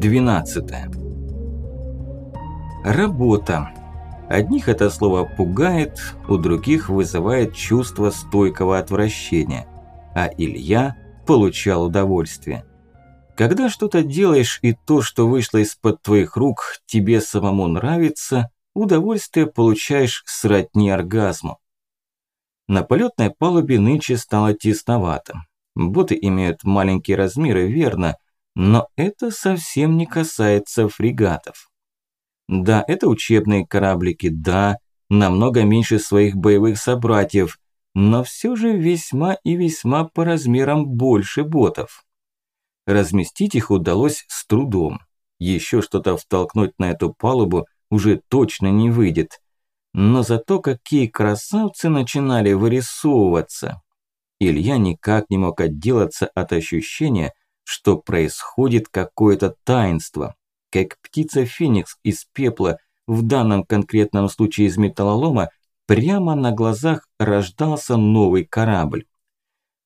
Глава 12 Работа. Одних это слово пугает, у других вызывает чувство стойкого отвращения. А Илья получал удовольствие. Когда что-то делаешь и то, что вышло из-под твоих рук, тебе самому нравится, удовольствие получаешь сродни оргазму. На полетной палубе нынче стало тесновато. Боты имеют маленькие размеры, верно, но это совсем не касается фрегатов. Да, это учебные кораблики, да, намного меньше своих боевых собратьев, но все же весьма и весьма по размерам больше ботов. Разместить их удалось с трудом. Еще что-то втолкнуть на эту палубу уже точно не выйдет. Но зато какие красавцы начинали вырисовываться. Илья никак не мог отделаться от ощущения, что происходит какое-то таинство. Как птица Феникс из пепла, в данном конкретном случае из металлолома, прямо на глазах рождался новый корабль.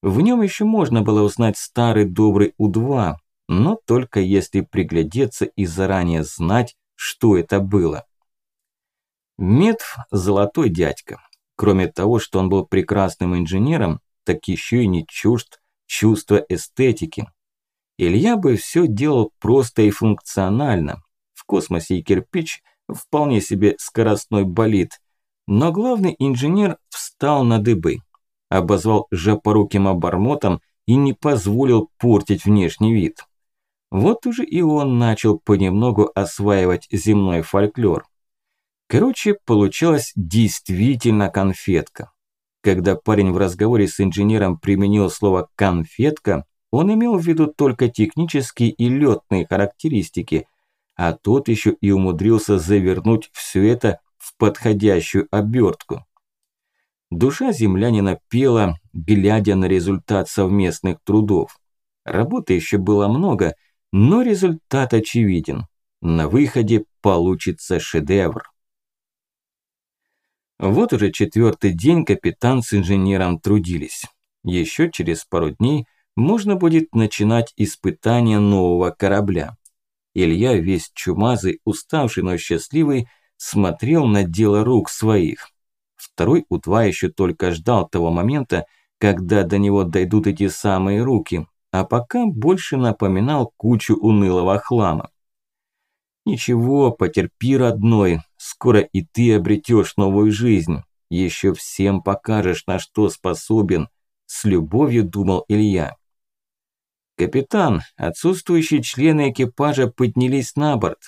В нем еще можно было узнать старый добрый У-2, но только если приглядеться и заранее знать, что это было. Метв – золотой дядька. Кроме того, что он был прекрасным инженером, так еще и не чужд чувства эстетики. Илья бы все делал просто и функционально. В космосе и кирпич вполне себе скоростной болид. Но главный инженер встал на дыбы, обозвал жопоруким обормотом и не позволил портить внешний вид. Вот уже и он начал понемногу осваивать земной фольклор. Короче, получилась действительно конфетка. Когда парень в разговоре с инженером применил слово «конфетка», он имел в виду только технические и летные характеристики, а тот еще и умудрился завернуть все это в подходящую обертку. Душа землянина пела, глядя на результат совместных трудов. Работы еще было много, но результат очевиден. На выходе получится шедевр. Вот уже четвертый день капитан с инженером трудились. Еще через пару дней можно будет начинать испытание нового корабля. Илья, весь чумазый, уставший, но счастливый, смотрел на дело рук своих. Второй У-2 еще только ждал того момента, когда до него дойдут эти самые руки, а пока больше напоминал кучу унылого хлама. Ничего, потерпи, родной, скоро и ты обретешь новую жизнь. Еще всем покажешь, на что способен. С любовью думал Илья. Капитан, отсутствующие члены экипажа поднялись на борт.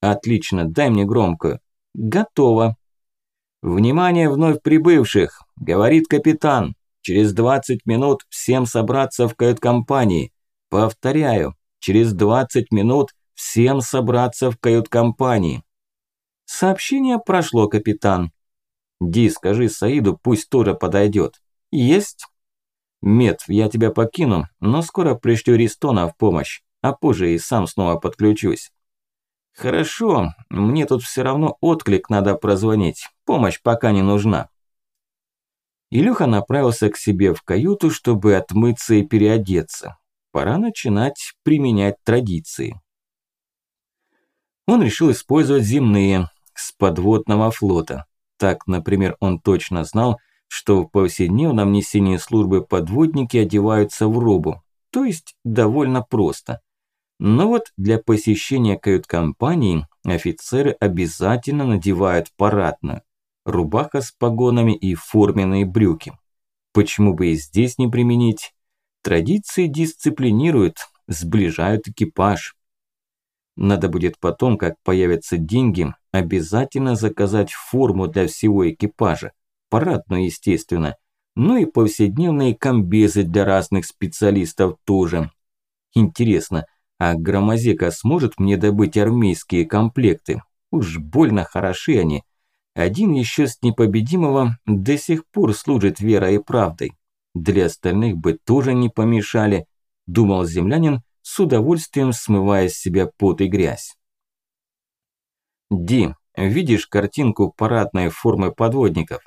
Отлично, дай мне громкую. Готово. Внимание вновь прибывших, говорит капитан. Через 20 минут всем собраться в кают-компании. Повторяю, через 20 минут Всем собраться в кают-компании. Сообщение прошло, капитан. Ди, скажи Саиду, пусть тоже подойдет. Есть. Мед, я тебя покину, но скоро пришлю Ристона в помощь, а позже и сам снова подключусь. Хорошо, мне тут все равно отклик надо прозвонить, помощь пока не нужна. Илюха направился к себе в каюту, чтобы отмыться и переодеться. Пора начинать применять традиции он решил использовать земные с подводного флота. Так, например, он точно знал, что в повседневном несении службы подводники одеваются в робу, то есть довольно просто. Но вот для посещения кают-компании офицеры обязательно надевают парадную. Рубаха с погонами и форменные брюки. Почему бы и здесь не применить? Традиции дисциплинируют, сближают экипаж. Надо будет потом, как появятся деньги, обязательно заказать форму для всего экипажа. Парадную, естественно. Ну и повседневные комбезы для разных специалистов тоже. Интересно, а Громозека сможет мне добыть армейские комплекты? Уж больно хороши они. Один еще с непобедимого до сих пор служит верой и правдой. Для остальных бы тоже не помешали, думал землянин, с удовольствием смывая с себя пот и грязь. Ди, видишь картинку парадной формы подводников?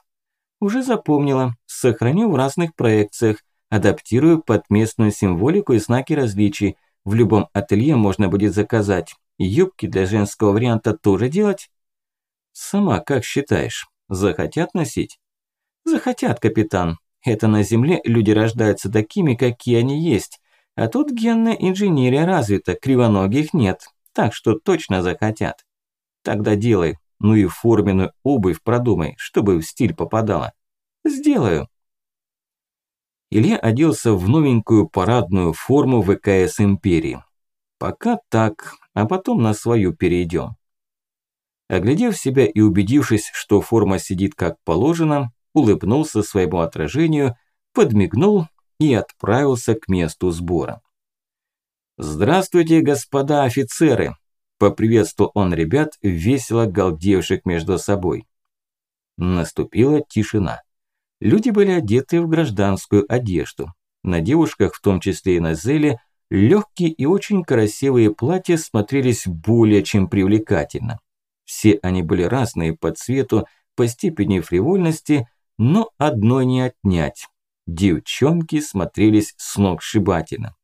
Уже запомнила, сохраню в разных проекциях, адаптирую под местную символику и знаки различий. в любом ателье можно будет заказать. Юбки для женского варианта тоже делать? Сама как считаешь, захотят носить? Захотят, капитан. Это на Земле люди рождаются такими, какие они есть. А тут генная инженерия развита, кривоногих нет. Так что точно захотят. Тогда делай. Ну и форменную обувь продумай, чтобы в стиль попадала. Сделаю. Илья оделся в новенькую парадную форму ВКС Империи. Пока так, а потом на свою перейдем. Оглядев себя и убедившись, что форма сидит как положено, улыбнулся своему отражению, подмигнул и отправился к месту сбора. «Здравствуйте, господа офицеры!» – поприветствовал он ребят, весело галдевших между собой. Наступила тишина. Люди были одеты в гражданскую одежду. На девушках, в том числе и на Зеле, легкие и очень красивые платья смотрелись более чем привлекательно. Все они были разные по цвету, по степени фривольности, но одной не отнять. Девчонки смотрелись с ног сшибательно.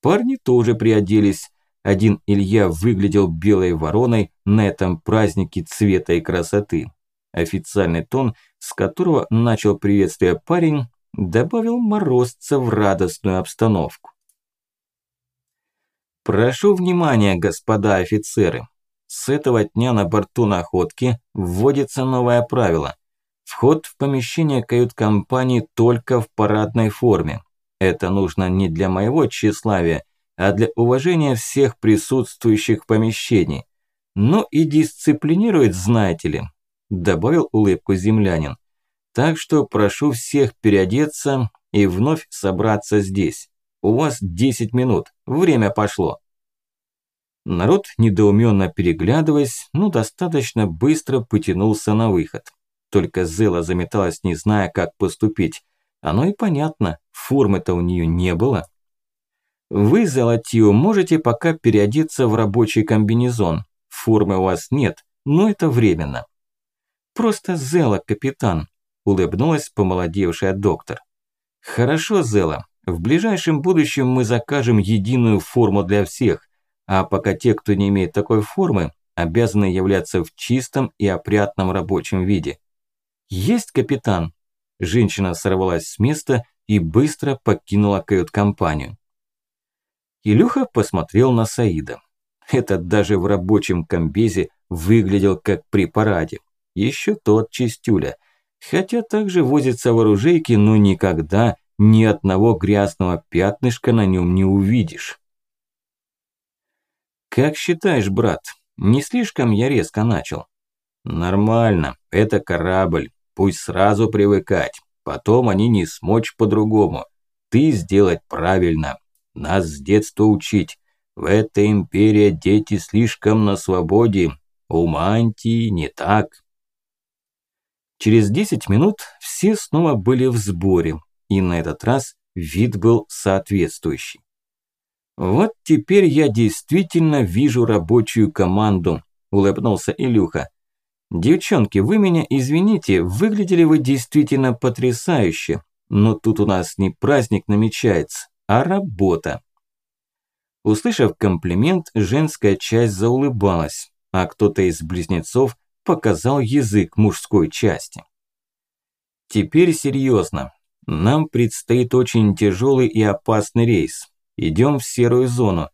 Парни тоже приоделись. Один Илья выглядел белой вороной на этом празднике цвета и красоты. Официальный тон, с которого начал приветствие парень, добавил морозца в радостную обстановку. Прошу внимания, господа офицеры. С этого дня на борту находки вводится новое правило. Вход в помещение кают-компании только в парадной форме. Это нужно не для моего тщеславия, а для уважения всех присутствующих в помещении. Но и дисциплинирует, знаете ли, добавил улыбку землянин. Так что прошу всех переодеться и вновь собраться здесь. У вас 10 минут, время пошло. Народ, недоуменно переглядываясь, ну достаточно быстро потянулся на выход. Только Зела заметалась, не зная, как поступить. Оно и понятно, формы-то у нее не было. Вы, Золотью, можете пока переодеться в рабочий комбинезон. Формы у вас нет, но это временно. Просто Зела, капитан, улыбнулась помолодевшая доктор. Хорошо, Зела, в ближайшем будущем мы закажем единую форму для всех, а пока те, кто не имеет такой формы, обязаны являться в чистом и опрятном рабочем виде. «Есть, капитан!» Женщина сорвалась с места и быстро покинула кают-компанию. Илюха посмотрел на Саида. Этот даже в рабочем комбезе выглядел как при параде. Еще тот чистюля. Хотя также возится в оружейке, но никогда ни одного грязного пятнышка на нем не увидишь. «Как считаешь, брат, не слишком я резко начал?» «Нормально, это корабль. Пусть сразу привыкать, потом они не смочь по-другому. Ты сделать правильно, нас с детства учить. В этой империи дети слишком на свободе, у мантии не так. Через 10 минут все снова были в сборе, и на этот раз вид был соответствующий. «Вот теперь я действительно вижу рабочую команду», – улыбнулся Илюха. «Девчонки, вы меня извините, выглядели вы действительно потрясающе, но тут у нас не праздник намечается, а работа». Услышав комплимент, женская часть заулыбалась, а кто-то из близнецов показал язык мужской части. Теперь серьезно. Нам предстоит очень тяжелый и опасный рейс. Идем в серую зону.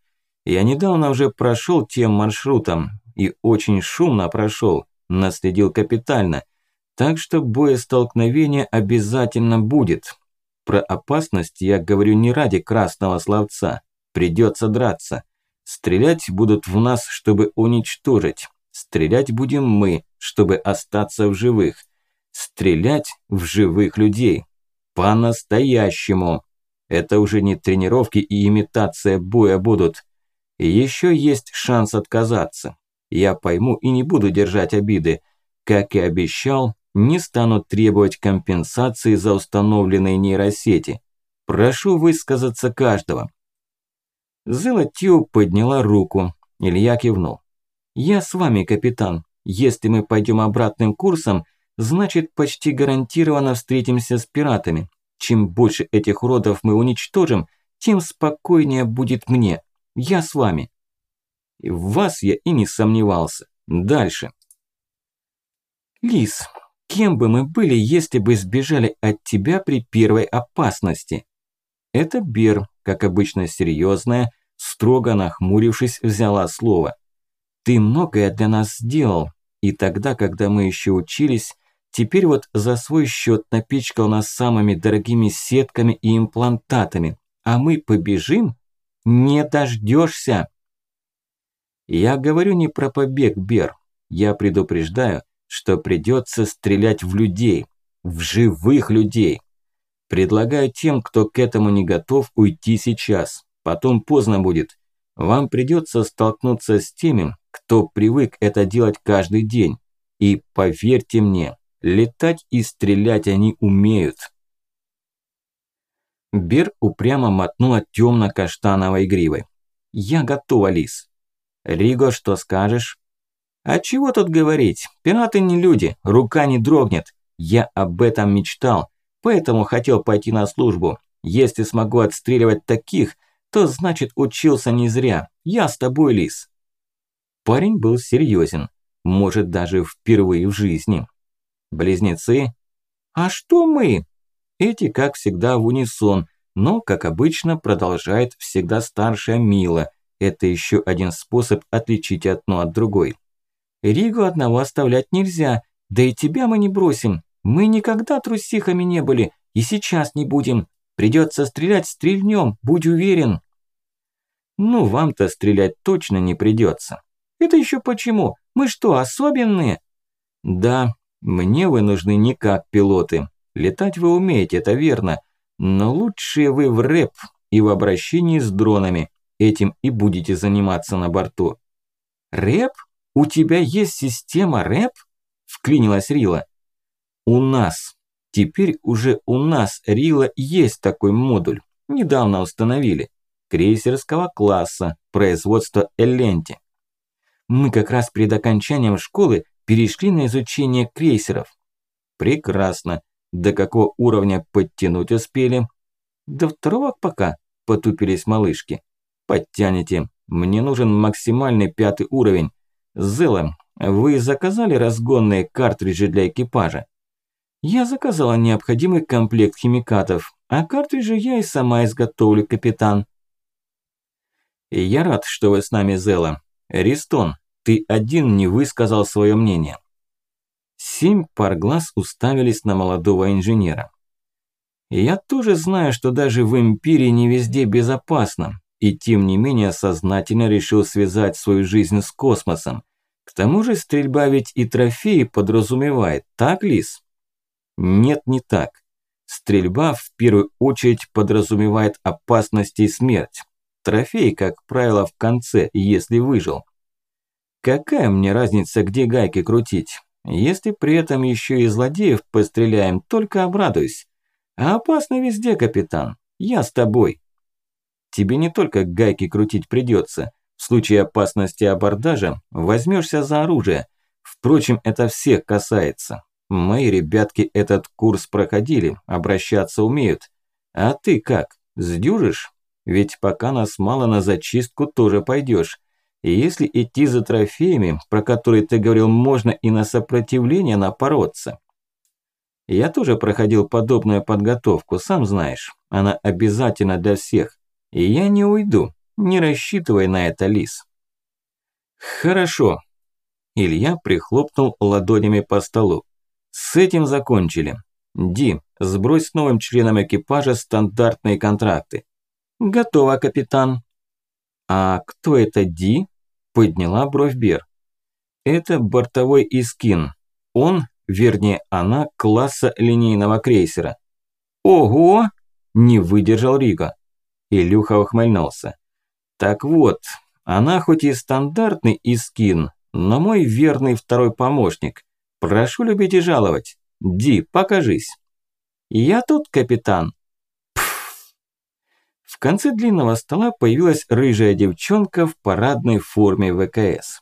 Я недавно уже прошел тем маршрутом и очень шумно прошел наследил капитально, так что боестолкновение обязательно будет. Про опасность я говорю не ради красного словца, придется драться. Стрелять будут в нас, чтобы уничтожить. Стрелять будем мы, чтобы остаться в живых. Стрелять в живых людей. По-настоящему. Это уже не тренировки и имитация боя будут. Еще есть шанс отказаться я пойму и не буду держать обиды. Как и обещал, не стану требовать компенсации за установленные нейросети. Прошу высказаться каждого. Зела Тю подняла руку. Илья кивнул. «Я с вами, капитан. Если мы пойдем обратным курсом, значит почти гарантированно встретимся с пиратами. Чем больше этих уродов мы уничтожим, тем спокойнее будет мне. Я с вами. В вас я и не сомневался. Дальше. Лис, кем бы мы были, если бы сбежали от тебя при первой опасности? Это Бер, как обычно серьезная, строго нахмурившись, взяла слово. Ты многое для нас сделал, и тогда, когда мы еще учились, теперь вот за свой счет напичкал нас самыми дорогими сетками и имплантатами, а мы побежим? Не дождешься. Я говорю не про побег, Бер. Я предупреждаю, что придется стрелять в людей, в живых людей. Предлагаю тем, кто к этому не готов, уйти сейчас. Потом поздно будет. Вам придется столкнуться с теми, кто привык это делать каждый день. И поверьте мне, летать и стрелять они умеют. Бер упрямо мотнула темно-каштановой гривой. «Я готова, Лис». «Риго, что скажешь?» «А чего тут говорить? Пираты не люди, рука не дрогнет. Я об этом мечтал, поэтому хотел пойти на службу. Если смогу отстреливать таких, то значит учился не зря. Я с тобой, Лис». Парень был серьезен, может даже впервые в жизни. Близнецы? А что мы? Эти, как всегда, в унисон, но, как обычно, продолжает всегда старшая Мила. Это еще один способ отличить одно от другой. Ригу одного оставлять нельзя, да и тебя мы не бросим. Мы никогда трусихами не были, и сейчас не будем. Придется стрелять, стрельнем, будь уверен. Ну, вам-то стрелять точно не придется. Это еще почему? Мы что, особенные? Да, мне вы нужны не как пилоты. Летать вы умеете, это верно. Но лучшие вы в рэп и в обращении с дронами. Этим и будете заниматься на борту. Рэп? У тебя есть система рэп? Вклинилась Рила. У нас. Теперь уже у нас, Рила, есть такой модуль. Недавно установили. Крейсерского класса, производства Эленти. Мы как раз перед окончанием школы перешли на изучение крейсеров. Прекрасно. До какого уровня подтянуть успели? До второго пока, потупились малышки. Подтянете. Мне нужен максимальный пятый уровень. Зела, вы заказали разгонные картриджи для экипажа? Я заказала необходимый комплект химикатов, а картриджи я и сама изготовлю, капитан. Я рад, что вы с нами, Зела. Ристон, ты один не высказал свое мнение. Семь пар глаз уставились на молодого инженера. Я тоже знаю, что даже в Империи не везде безопасно, и тем не менее сознательно решил связать свою жизнь с космосом. К тому же стрельба ведь и трофеи подразумевает, так, Лис? Нет, не так. Стрельба в первую очередь подразумевает опасность и смерть. Трофей, как правило, в конце, если выжил. Какая мне разница, где гайки крутить? Если при этом еще и злодеев постреляем, только обрадуюсь. А опасно везде, капитан. Я с тобой. Тебе не только гайки крутить придется. В случае опасности абордажа возьмешься за оружие. Впрочем, это всех касается. Мои ребятки этот курс проходили, обращаться умеют. А ты как, сдюжишь? Ведь пока нас мало на зачистку тоже пойдешь. И если идти за трофеями, про которые ты говорил, можно и на сопротивление напороться. Я тоже проходил подобную подготовку, сам знаешь. Она обязательна для всех. И я не уйду, не рассчитывай на это, Лис. Хорошо. Илья прихлопнул ладонями по столу. С этим закончили. Ди, сбрось новым членам экипажа стандартные контракты. Готово, капитан. А кто это Ди? Подняла бровь Бер. Это бортовой Искин. Он, вернее она, класса линейного крейсера. Ого! Не выдержал Рига. Илюха ухмыльнулся. Так вот, она хоть и стандартный Искин, но мой верный второй помощник. Прошу любить и жаловать. Ди, покажись. Я тут, капитан. В конце длинного стола появилась рыжая девчонка в парадной форме ВКС.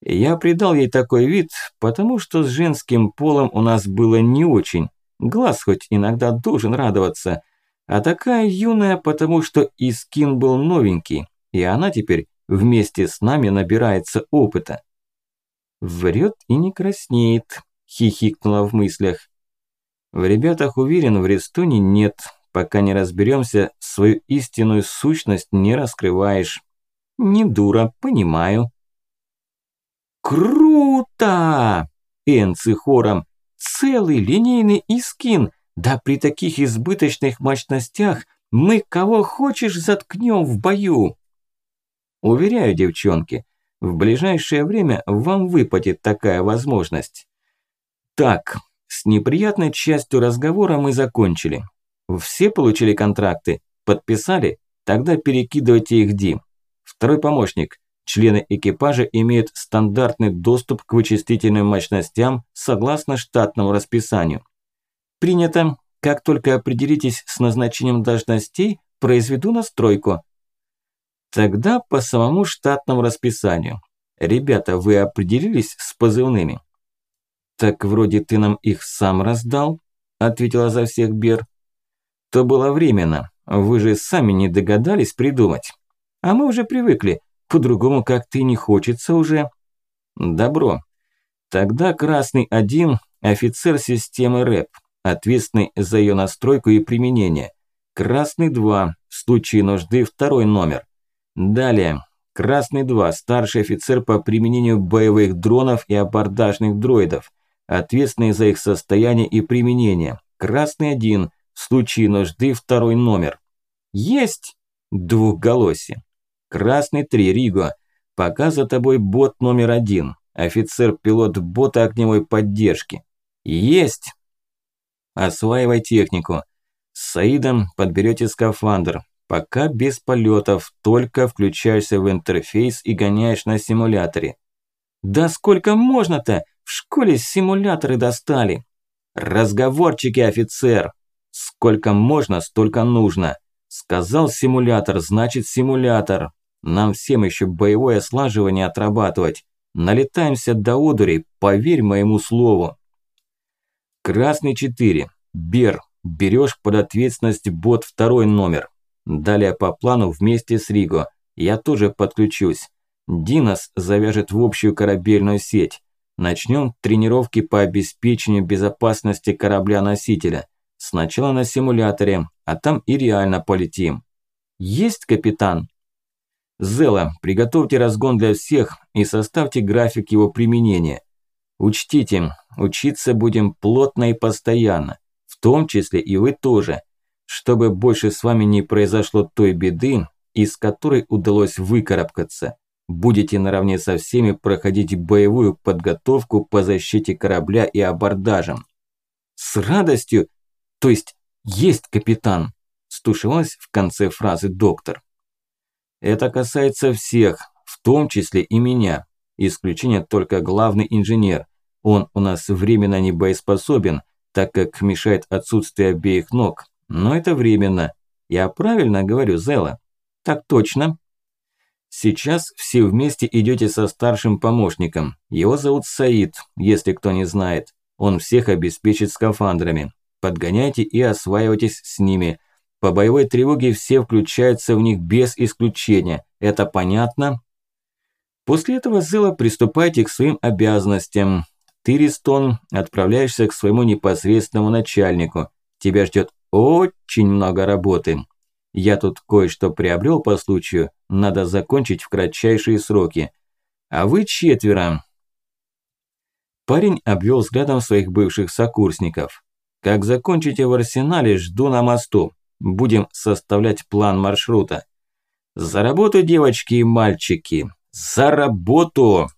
Я придал ей такой вид, потому что с женским полом у нас было не очень. Глаз хоть иногда должен радоваться. А такая юная, потому что и скин был новенький. и она теперь вместе с нами набирается опыта. Врет и не краснеет, хихикнула в мыслях. В ребятах уверен, в Рестоне нет. Пока не разберемся, свою истинную сущность не раскрываешь. Не дура, понимаю. Круто! Энцы хором. Целый линейный искин. Да при таких избыточных мощностях мы кого хочешь заткнем в бою. Уверяю, девчонки, в ближайшее время вам выпадет такая возможность. Так, с неприятной частью разговора мы закончили. Все получили контракты? Подписали? Тогда перекидывайте их Дим. Второй помощник. Члены экипажа имеют стандартный доступ к вычислительным мощностям согласно штатному расписанию. Принято. Как только определитесь с назначением должностей, произведу настройку. Тогда по самому штатному расписанию. Ребята, вы определились с позывными? Так вроде ты нам их сам раздал, ответила за всех Бер. То было временно. Вы же сами не догадались придумать. А мы уже привыкли. По-другому как-то не хочется уже. Добро. Тогда красный один офицер системы РЭП, ответственный за ее настройку и применение. Красный 2, в случае нужды второй номер. Далее. Красный 2, старший офицер по применению боевых дронов и абордажных дроидов, ответственный за их состояние и применение. Красный 1, в случае нужды второй номер. Есть! Двухголосие. Красный 3, Риго. Пока за тобой бот номер один. Офицер-пилот бота огневой поддержки. Есть! Осваивай технику. С Саидом подберете скафандр. Пока без полетов, только включаешься в интерфейс и гоняешь на симуляторе. Да сколько можно-то? В школе симуляторы достали. Разговорчики, офицер. Сколько можно, столько нужно. Сказал симулятор, значит симулятор. Нам всем еще боевое слаживание отрабатывать. Налетаемся до одурей, поверь моему слову. Красный 4. Бер. Берешь под ответственность бот второй номер. Далее по плану вместе с Риго. Я тоже подключусь. Динос завяжет в общую корабельную сеть. Начнем тренировки по обеспечению безопасности корабля-носителя. Сначала на симуляторе, а там и реально полетим. Есть, капитан? Зела, приготовьте разгон для всех и составьте график его применения. Учтите, учиться будем плотно и постоянно, в том числе и вы тоже, чтобы больше с вами не произошло той беды, из которой удалось выкарабкаться. Будете наравне со всеми проходить боевую подготовку по защите корабля и абордажам. С радостью, то есть есть капитан, стушевалась в конце фразы доктор. Это касается всех, в том числе и меня. Исключение только главный инженер. Он у нас временно не боеспособен, так как мешает отсутствие обеих ног. Но это временно. Я правильно говорю, Зела? Так точно. Сейчас все вместе идете со старшим помощником. Его зовут Саид, если кто не знает. Он всех обеспечит скафандрами. Подгоняйте и осваивайтесь с ними – по боевой тревоге все включаются в них без исключения. Это понятно? После этого Зела приступайте к своим обязанностям. Ты, Ристон, отправляешься к своему непосредственному начальнику. Тебя ждет очень много работы. Я тут кое-что приобрел по случаю, надо закончить в кратчайшие сроки. А вы четверо. Парень обвел взглядом своих бывших сокурсников. Как закончите в арсенале, жду на мосту. Будем составлять план маршрута. За работу, девочки и мальчики! За работу!